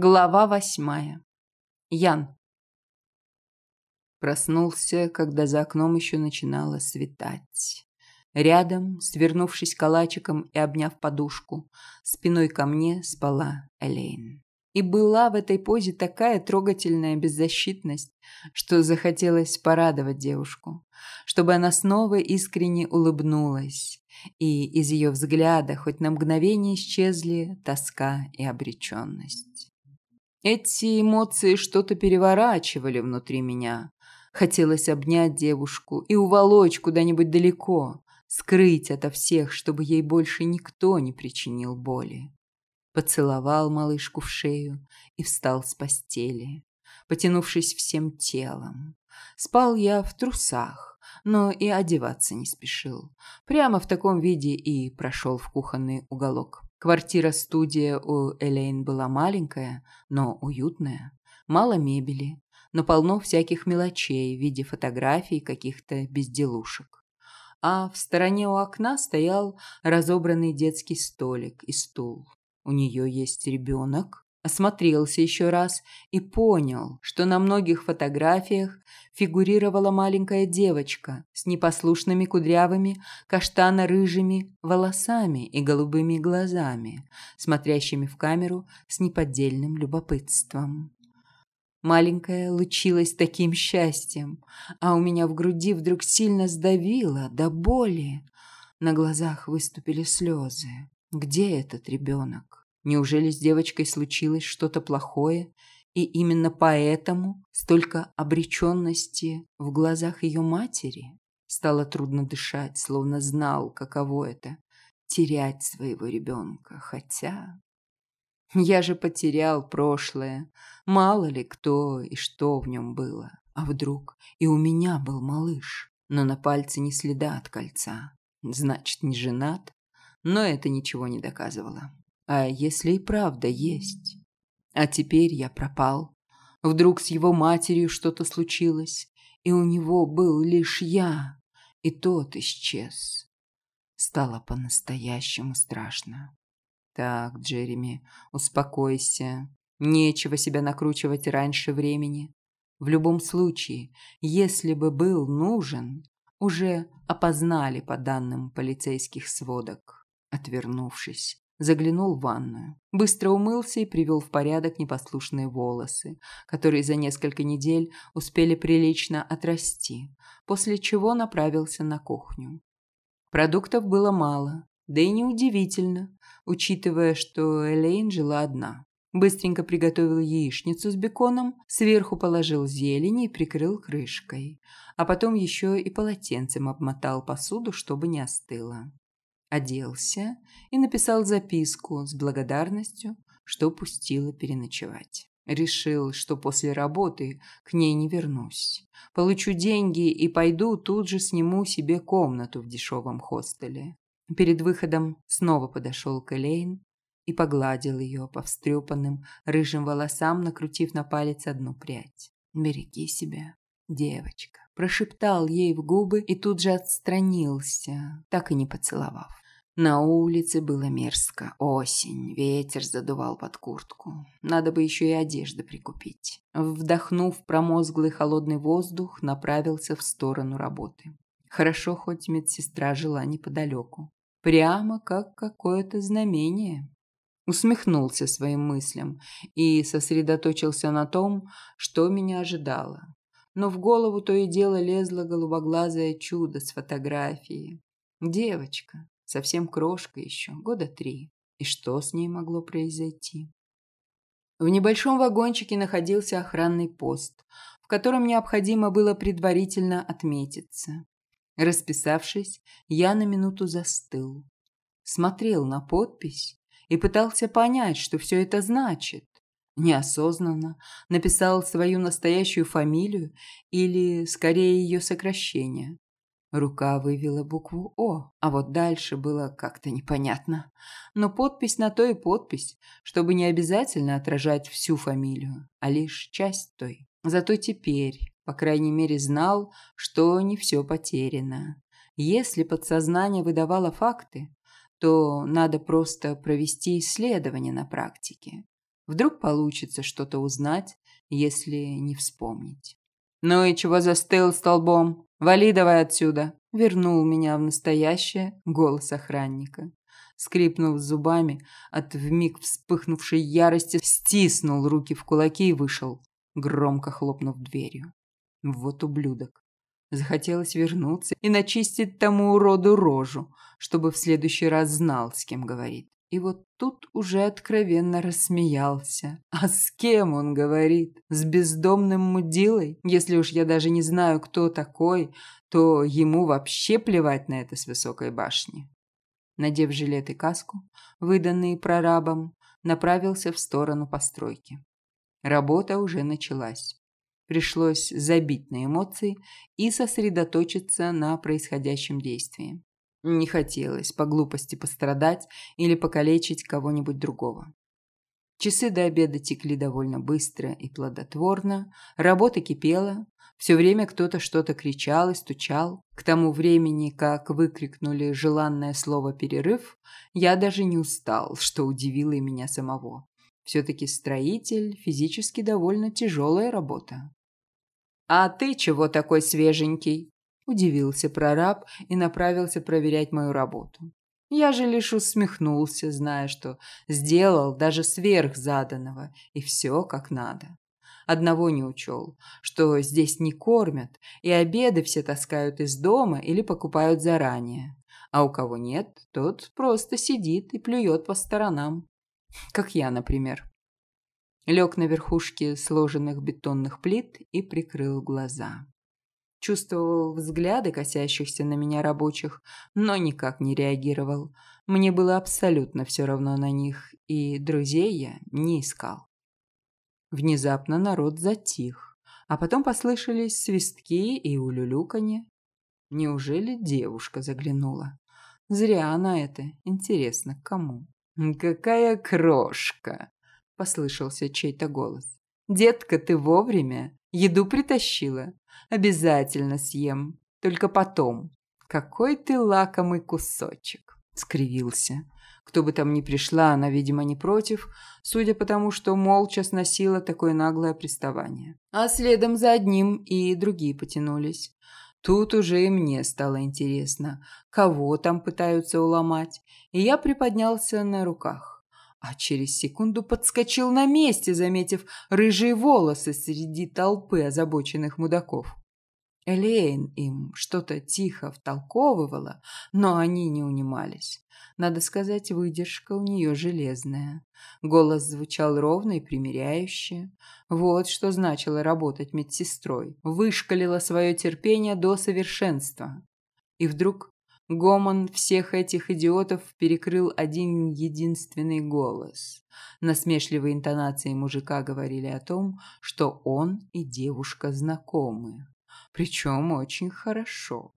Глава восьмая. Ян. Проснулся, когда за окном еще начинало светать. Рядом, свернувшись калачиком и обняв подушку, спиной ко мне спала Элейн. И была в этой позе такая трогательная беззащитность, что захотелось порадовать девушку, чтобы она снова искренне улыбнулась, и из ее взгляда хоть на мгновение исчезли тоска и обреченность. Эти эмоции что-то переворачивали внутри меня. Хотелось обнять девушку и уволочь куда-нибудь далеко, скрыть ото всех, чтобы ей больше никто не причинил боли. Поцеловал малышку в шею и встал с постели, потянувшись всем телом. Спал я в трусах, но и одеваться не спешил. Прямо в таком виде и прошел в кухонный уголок. Квартира-студия у Элейн была маленькая, но уютная. Мало мебели, но полно всяких мелочей в виде фотографий каких-то безделушек. А в стороне у окна стоял разобранный детский столик и стул. У нее есть ребенок, осмотрелся еще раз и понял, что на многих фотографиях фигурировала маленькая девочка с непослушными кудрявыми каштано-рыжими волосами и голубыми глазами, смотрящими в камеру с неподдельным любопытством. Маленькая лучилась таким счастьем, а у меня в груди вдруг сильно сдавило до боли. На глазах выступили слезы. Где этот ребенок? Неужели с девочкой случилось что-то плохое, и именно поэтому столько обреченности в глазах ее матери? Стало трудно дышать, словно знал, каково это – терять своего ребенка. Хотя... Я же потерял прошлое. Мало ли кто и что в нем было. А вдруг и у меня был малыш, но на пальце не следа от кольца. Значит, не женат, но это ничего не доказывало. А если и правда есть? А теперь я пропал. Вдруг с его матерью что-то случилось, и у него был лишь я, и тот исчез. Стало по-настоящему страшно. Так, Джереми, успокойся. Нечего себя накручивать раньше времени. В любом случае, если бы был нужен, уже опознали по данным полицейских сводок. Отвернувшись, Заглянул в ванную. Быстро умылся и привел в порядок непослушные волосы, которые за несколько недель успели прилично отрасти, после чего направился на кухню. Продуктов было мало, да и неудивительно, учитывая, что Элейн жила одна. Быстренько приготовил яичницу с беконом, сверху положил зелень и прикрыл крышкой, а потом еще и полотенцем обмотал посуду, чтобы не остыла оделся и написал записку с благодарностью, что пустила переночевать. Решил, что после работы к ней не вернусь. Получу деньги и пойду тут же сниму себе комнату в дешевом хостеле. Перед выходом снова подошел к Элейн и погладил ее по встрепанным рыжим волосам, накрутив на палец одну прядь. «Береги себя, девочка», прошептал ей в губы и тут же отстранился, так и не поцеловав. На улице было мерзко. Осень, ветер задувал под куртку. Надо бы еще и одежды прикупить. Вдохнув промозглый холодный воздух, направился в сторону работы. Хорошо, хоть медсестра жила неподалеку. Прямо как какое-то знамение. Усмехнулся своим мыслям и сосредоточился на том, что меня ожидало. Но в голову то и дело лезло голубоглазое чудо с фотографией. Девочка, Совсем крошка еще, года три. И что с ней могло произойти? В небольшом вагончике находился охранный пост, в котором необходимо было предварительно отметиться. Расписавшись, я на минуту застыл. Смотрел на подпись и пытался понять, что все это значит. Неосознанно написал свою настоящую фамилию или, скорее, ее сокращение. Рука вывела букву «О», а вот дальше было как-то непонятно. Но подпись на то и подпись, чтобы не обязательно отражать всю фамилию, а лишь часть той. Зато теперь, по крайней мере, знал, что не все потеряно. Если подсознание выдавало факты, то надо просто провести исследование на практике. Вдруг получится что-то узнать, если не вспомнить. «Ну и чего застыл столбом? Вали давай отсюда!» Вернул меня в настоящее голос охранника. Скрипнув зубами, от вмиг вспыхнувшей ярости стиснул руки в кулаки и вышел, громко хлопнув дверью. Вот ублюдок. Захотелось вернуться и начистить тому уроду рожу, чтобы в следующий раз знал, с кем говорит. И вот тут уже откровенно рассмеялся. А с кем он говорит? С бездомным мудилой? Если уж я даже не знаю, кто такой, то ему вообще плевать на это с высокой башни. Надев жилет и каску, выданные прорабом, направился в сторону постройки. Работа уже началась. Пришлось забить на эмоции и сосредоточиться на происходящем действии. Не хотелось по глупости пострадать или покалечить кого-нибудь другого. Часы до обеда текли довольно быстро и плодотворно, работа кипела, все время кто-то что-то кричал и стучал. К тому времени, как выкрикнули желанное слово «перерыв», я даже не устал, что удивило и меня самого. Все-таки строитель – физически довольно тяжелая работа. «А ты чего такой свеженький?» – удивился прораб и направился проверять мою работу. Я же лишь усмехнулся, зная, что сделал даже сверх заданного, и все как надо. Одного не учел, что здесь не кормят, и обеды все таскают из дома или покупают заранее. А у кого нет, тот просто сидит и плюет по сторонам. Как я, например. Лег на верхушке сложенных бетонных плит и прикрыл глаза. Чувствовал взгляды косящихся на меня рабочих, но никак не реагировал. Мне было абсолютно все равно на них, и друзей я не искал. Внезапно народ затих, а потом послышались свистки и улюлюканье. Неужели девушка заглянула? Зря она это. Интересно, кому? «Какая крошка!» – послышался чей-то голос. «Детка, ты вовремя? Еду притащила. Обязательно съем. Только потом. Какой ты лакомый кусочек!» – скривился. Кто бы там ни пришла, она, видимо, не против, судя по тому, что молча сносила такое наглое приставание. А следом за одним и другие потянулись. Тут уже и мне стало интересно, кого там пытаются уломать, и я приподнялся на руках. А через секунду подскочил на месте, заметив рыжие волосы среди толпы озабоченных мудаков. Элейн им что-то тихо втолковывала, но они не унимались. Надо сказать, выдержка у нее железная. Голос звучал ровно и примиряюще. Вот что значило работать медсестрой. Вышкалила свое терпение до совершенства. И вдруг гомон всех этих идиотов перекрыл один единственный голос. Насмешливые интонации мужика говорили о том, что он и девушка знакомы причем очень хорошо.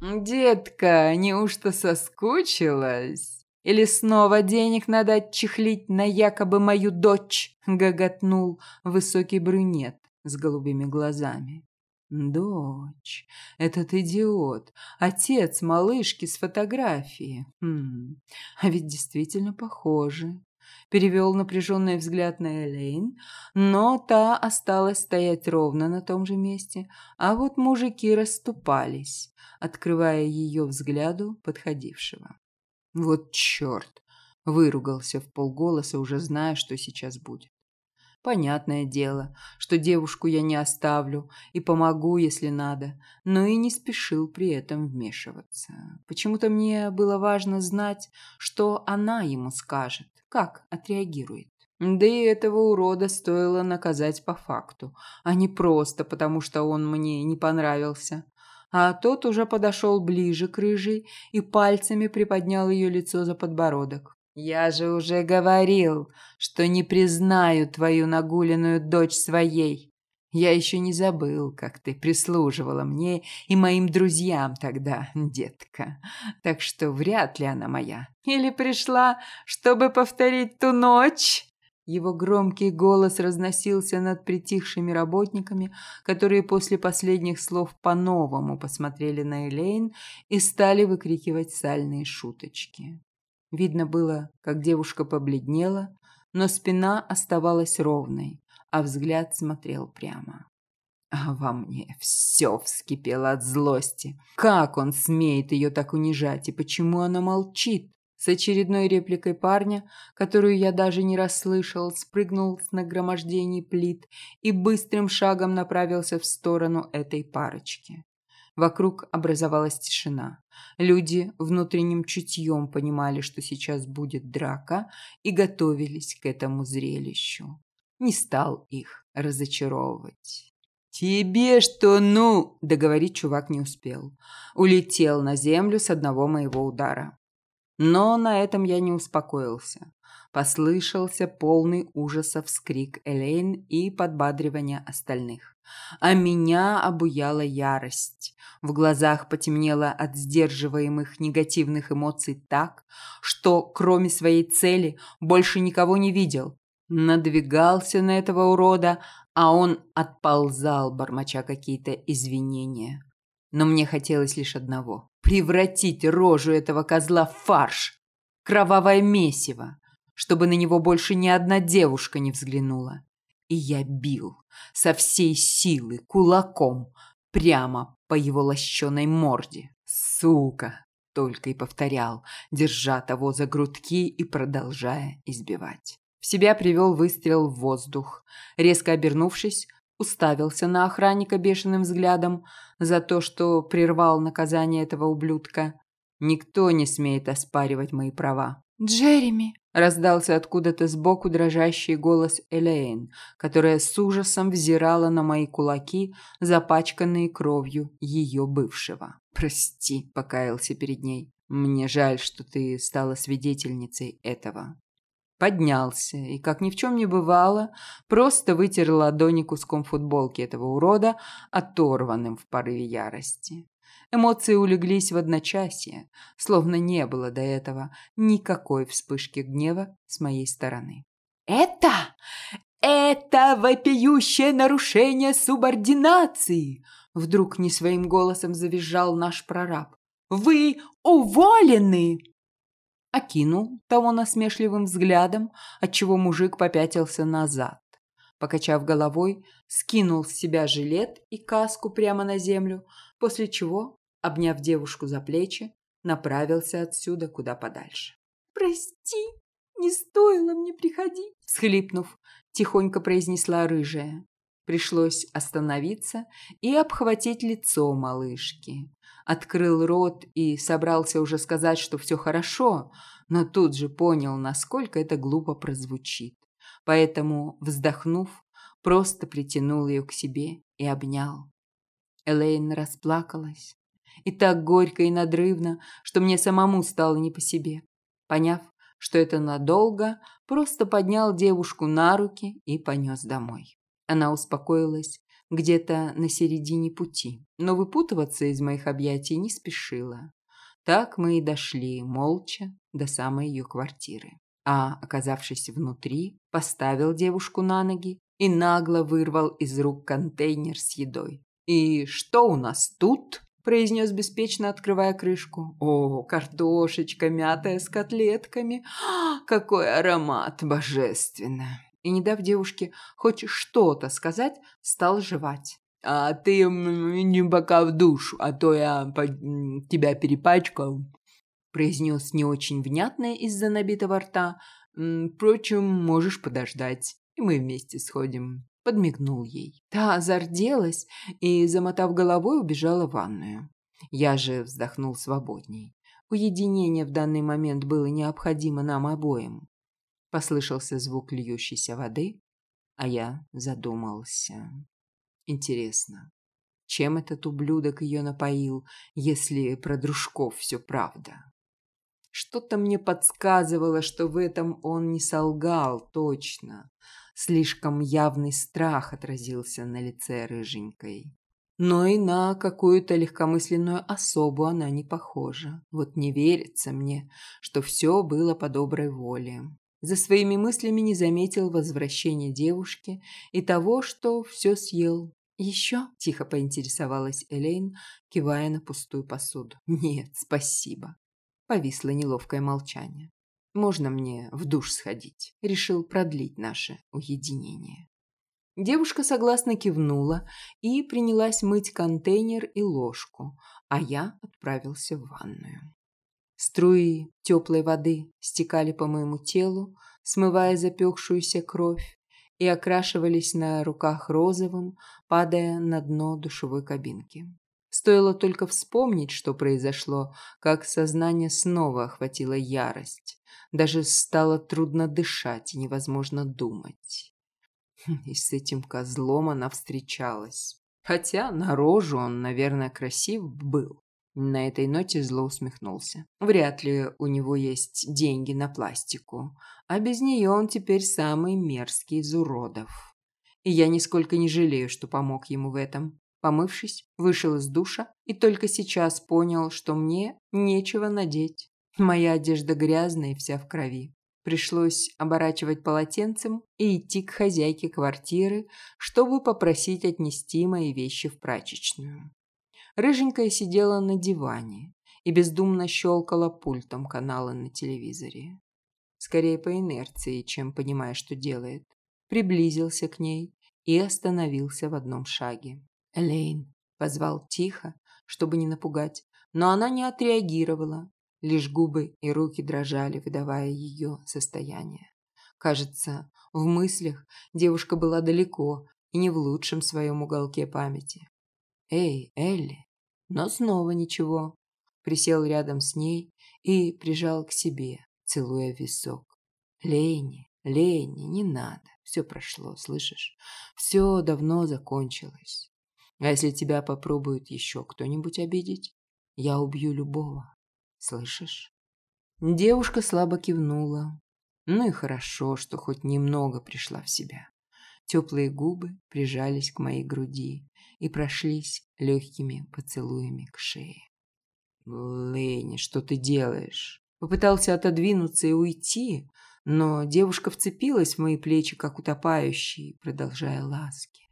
«Детка, неужто соскучилась? Или снова денег надо отчехлить на якобы мою дочь?» — гоготнул высокий брюнет с голубыми глазами. «Дочь, этот идиот, отец малышки с фотографии. Хм, а ведь действительно похожи перевел напряженный взгляд на Элейн, но та осталась стоять ровно на том же месте, а вот мужики расступались, открывая ее взгляду подходившего. «Вот черт!» – выругался в полголоса, уже зная, что сейчас будет. Понятное дело, что девушку я не оставлю и помогу, если надо, но и не спешил при этом вмешиваться. Почему-то мне было важно знать, что она ему скажет, как отреагирует. Да и этого урода стоило наказать по факту, а не просто потому, что он мне не понравился. А тот уже подошел ближе к рыжей и пальцами приподнял ее лицо за подбородок. «Я же уже говорил, что не признаю твою нагуленную дочь своей. Я еще не забыл, как ты прислуживала мне и моим друзьям тогда, детка. Так что вряд ли она моя. Или пришла, чтобы повторить ту ночь?» Его громкий голос разносился над притихшими работниками, которые после последних слов по-новому посмотрели на Элейн и стали выкрикивать сальные шуточки. Видно было, как девушка побледнела, но спина оставалась ровной, а взгляд смотрел прямо. А во мне все вскипело от злости. Как он смеет ее так унижать и почему она молчит? С очередной репликой парня, которую я даже не расслышал, спрыгнул с нагромождений плит и быстрым шагом направился в сторону этой парочки. Вокруг образовалась тишина. Люди внутренним чутьем понимали, что сейчас будет драка, и готовились к этому зрелищу. Не стал их разочаровывать. «Тебе что, ну?» – договорить чувак не успел. Улетел на землю с одного моего удара. Но на этом я не успокоился. Послышался полный ужаса вскрик Элейн и подбадривание остальных. А меня обуяла ярость. В глазах потемнело от сдерживаемых негативных эмоций так, что, кроме своей цели, больше никого не видел. Надвигался на этого урода, а он отползал, бормоча какие-то извинения. Но мне хотелось лишь одного – превратить рожу этого козла в фарш, кровавое месиво, чтобы на него больше ни одна девушка не взглянула. И я бил со всей силы кулаком прямо по его лощеной морде. «Сука!» – только и повторял, держа того за грудки и продолжая избивать. В себя привел выстрел в воздух. Резко обернувшись, уставился на охранника бешеным взглядом за то, что прервал наказание этого ублюдка. Никто не смеет оспаривать мои права. «Джереми!» – раздался откуда-то сбоку дрожащий голос Элейн, которая с ужасом взирала на мои кулаки, запачканные кровью ее бывшего. «Прости», – покаялся перед ней. «Мне жаль, что ты стала свидетельницей этого» поднялся и, как ни в чем не бывало, просто вытер ладони куском футболки этого урода, оторванным в порыве ярости. Эмоции улеглись в одночасье, словно не было до этого никакой вспышки гнева с моей стороны. «Это... это вопиющее нарушение субординации!» Вдруг не своим голосом завизжал наш прораб. «Вы уволены!» окинул того насмешливым взглядом, отчего мужик попятился назад. Покачав головой, скинул с себя жилет и каску прямо на землю, после чего, обняв девушку за плечи, направился отсюда куда подальше. «Прости, не стоило мне приходить», — схлипнув, тихонько произнесла рыжая. Пришлось остановиться и обхватить лицо малышки открыл рот и собрался уже сказать, что все хорошо, но тут же понял, насколько это глупо прозвучит. Поэтому, вздохнув, просто притянул ее к себе и обнял. Элейн расплакалась. И так горько и надрывно, что мне самому стало не по себе. Поняв, что это надолго, просто поднял девушку на руки и понес домой. Она успокоилась где-то на середине пути, но выпутываться из моих объятий не спешила. Так мы и дошли, молча, до самой ее квартиры. А, оказавшись внутри, поставил девушку на ноги и нагло вырвал из рук контейнер с едой. «И что у нас тут?» – произнес беспечно, открывая крышку. «О, картошечка мятая с котлетками! А, какой аромат! Божественно!» и, не дав девушке хоть что-то сказать, стал жевать. «А ты не пока в душ, а то я тебя перепачкал», произнес не очень внятное из-за набитого рта. «Впрочем, можешь подождать, и мы вместе сходим». Подмигнул ей. Та зарделась и, замотав головой, убежала в ванную. Я же вздохнул свободней. Уединение в данный момент было необходимо нам обоим. Послышался звук льющейся воды, а я задумался. Интересно, чем этот ублюдок ее напоил, если про дружков все правда? Что-то мне подсказывало, что в этом он не солгал точно. Слишком явный страх отразился на лице рыженькой. Но и на какую-то легкомысленную особу она не похожа. Вот не верится мне, что все было по доброй воле. За своими мыслями не заметил возвращения девушки и того, что все съел. «Еще?» – тихо поинтересовалась Элейн, кивая на пустую посуду. «Нет, спасибо». Повисло неловкое молчание. Можно мне в душ сходить? Решил продлить наше уединение. Девушка согласно кивнула и принялась мыть контейнер и ложку, а я отправился в ванную. Струи теплой воды стекали по моему телу, смывая запекшуюся кровь, и окрашивались на руках розовым, падая на дно душевой кабинки. Стоило только вспомнить, что произошло, как сознание снова охватила ярость. Даже стало трудно дышать и невозможно думать. И с этим козлом она встречалась. Хотя на рожу он, наверное, красив был. На этой ноте зло усмехнулся. Вряд ли у него есть деньги на пластику, а без нее он теперь самый мерзкий из уродов. И я нисколько не жалею, что помог ему в этом. Помывшись, вышел из душа и только сейчас понял, что мне нечего надеть. Моя одежда грязная и вся в крови. Пришлось оборачивать полотенцем и идти к хозяйке квартиры, чтобы попросить отнести мои вещи в прачечную. Рыженькая сидела на диване и бездумно щелкала пультом канала на телевизоре. Скорее по инерции, чем понимая, что делает. Приблизился к ней и остановился в одном шаге. «Элейн», — позвал тихо, чтобы не напугать, но она не отреагировала. Лишь губы и руки дрожали, выдавая ее состояние. Кажется, в мыслях девушка была далеко и не в лучшем своем уголке памяти. «Эй, Элли!» Но снова ничего. Присел рядом с ней и прижал к себе, целуя висок. «Лени, Лени, не надо. Все прошло, слышишь? Все давно закончилось. А если тебя попробует еще кто-нибудь обидеть, я убью любого. Слышишь?» Девушка слабо кивнула. Ну и хорошо, что хоть немного пришла в себя. Теплые губы прижались к моей груди и прошлись легкими поцелуями к шее. «Лэни, что ты делаешь?» Попытался отодвинуться и уйти, но девушка вцепилась в мои плечи, как утопающий, продолжая ласки.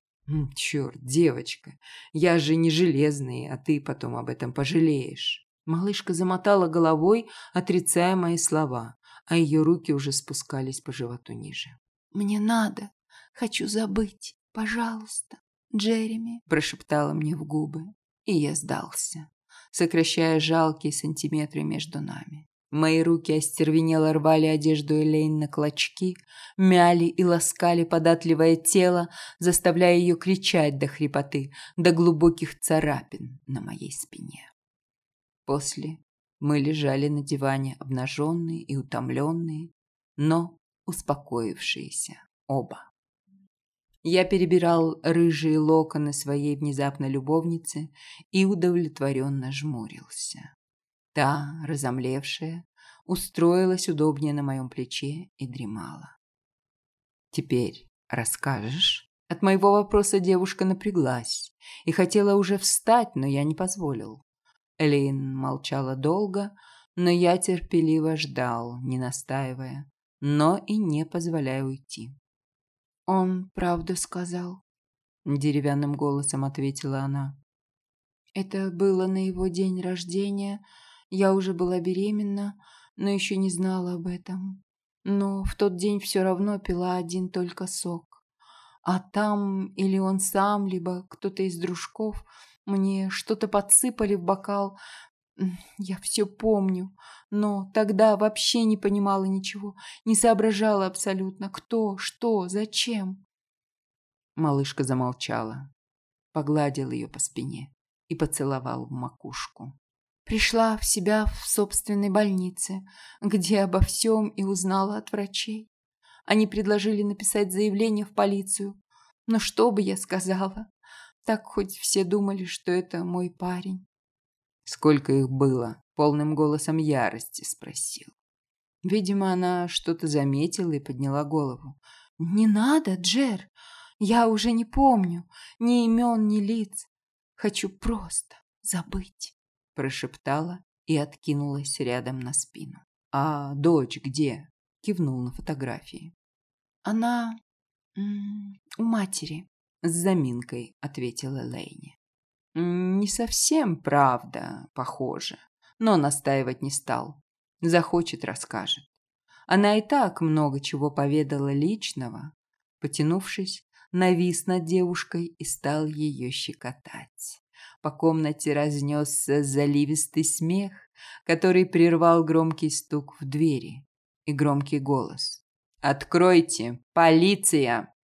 «Черт, девочка, я же не железный, а ты потом об этом пожалеешь». Малышка замотала головой, отрицая мои слова, а ее руки уже спускались по животу ниже. «Мне надо. Хочу забыть. Пожалуйста, Джереми», – прошептала мне в губы. И я сдался, сокращая жалкие сантиметры между нами. Мои руки остервенело рвали одежду Элейн на клочки, мяли и ласкали податливое тело, заставляя ее кричать до хрипоты, до глубоких царапин на моей спине. После мы лежали на диване обнаженные и утомленные, но успокоившиеся оба. Я перебирал рыжие локоны своей внезапной любовницы и удовлетворенно жмурился. Та, разомлевшая, устроилась удобнее на моем плече и дремала. «Теперь расскажешь?» От моего вопроса девушка напряглась и хотела уже встать, но я не позволил. Элейн молчала долго, но я терпеливо ждал, не настаивая, но и не позволяя уйти. «Он правду сказал», — деревянным голосом ответила она. «Это было на его день рождения. Я уже была беременна, но еще не знала об этом. Но в тот день все равно пила один только сок. А там или он сам, либо кто-то из дружков мне что-то подсыпали в бокал. Я все помню, но тогда вообще не понимала ничего, не соображала абсолютно, кто, что, зачем. Малышка замолчала, погладил ее по спине и поцеловал в макушку. Пришла в себя в собственной больнице, где обо всем и узнала от врачей. Они предложили написать заявление в полицию. Но что бы я сказала? Так хоть все думали, что это мой парень. Сколько их было? Полным голосом ярости спросил. Видимо, она что-то заметила и подняла голову. «Не надо, Джер. Я уже не помню ни имен, ни лиц. Хочу просто забыть», – прошептала и откинулась рядом на спину. «А дочь где?» – кивнул на фотографии. «Она у матери», с заминкой ответила Лейни. Не совсем правда, похоже, но настаивать не стал. Захочет, расскажет. Она и так много чего поведала личного. Потянувшись, навис над девушкой и стал ее щекотать. По комнате разнесся заливистый смех, который прервал громкий стук в двери и громкий голос. «Откройте! Полиция!»